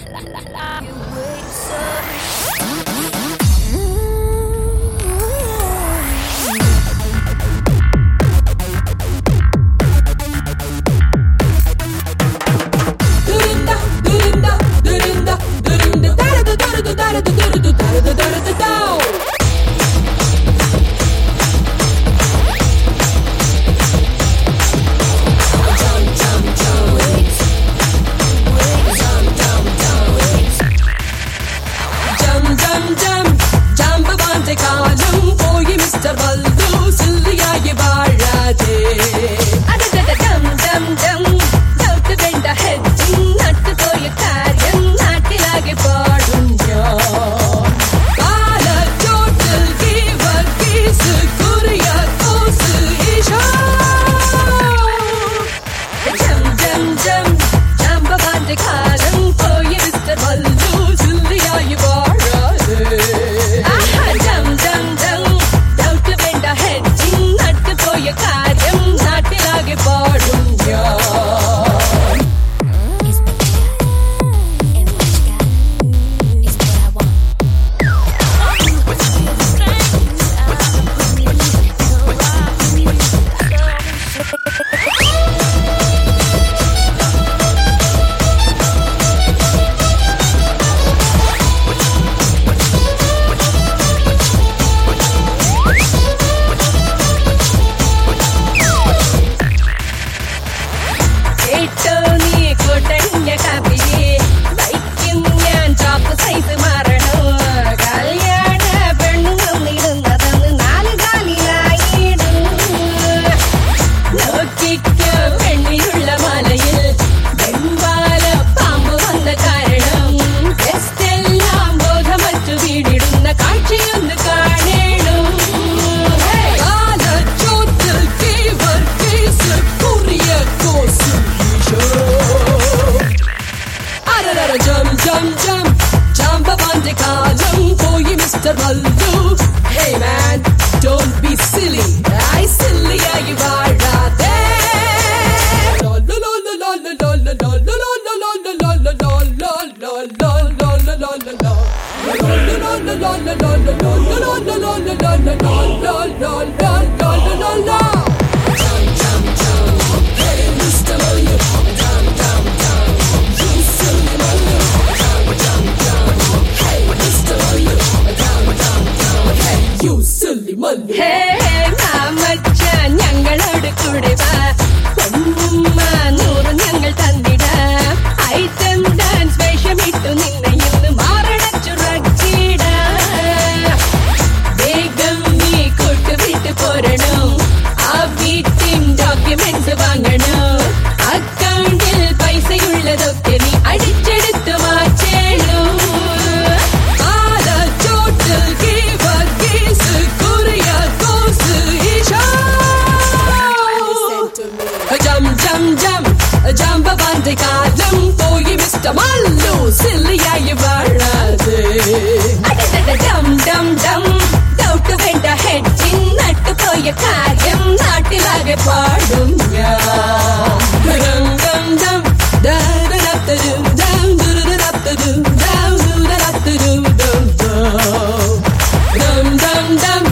la la la la. that I'll do. Hey man, don't be silly. I silly ஆகி வாழாதே. la la la la la You silly money. Hey. மல்லு சில்லியாய் வாழாது டம் டம் டம் doubt வேண்ட ஹெட்டின் நட்டு போய காரியம் நாட்டிலாக பாடும் டம் டம் தரும் தம் துருதரும் தம் துருதரும் தம் தம் டம் டம் டம்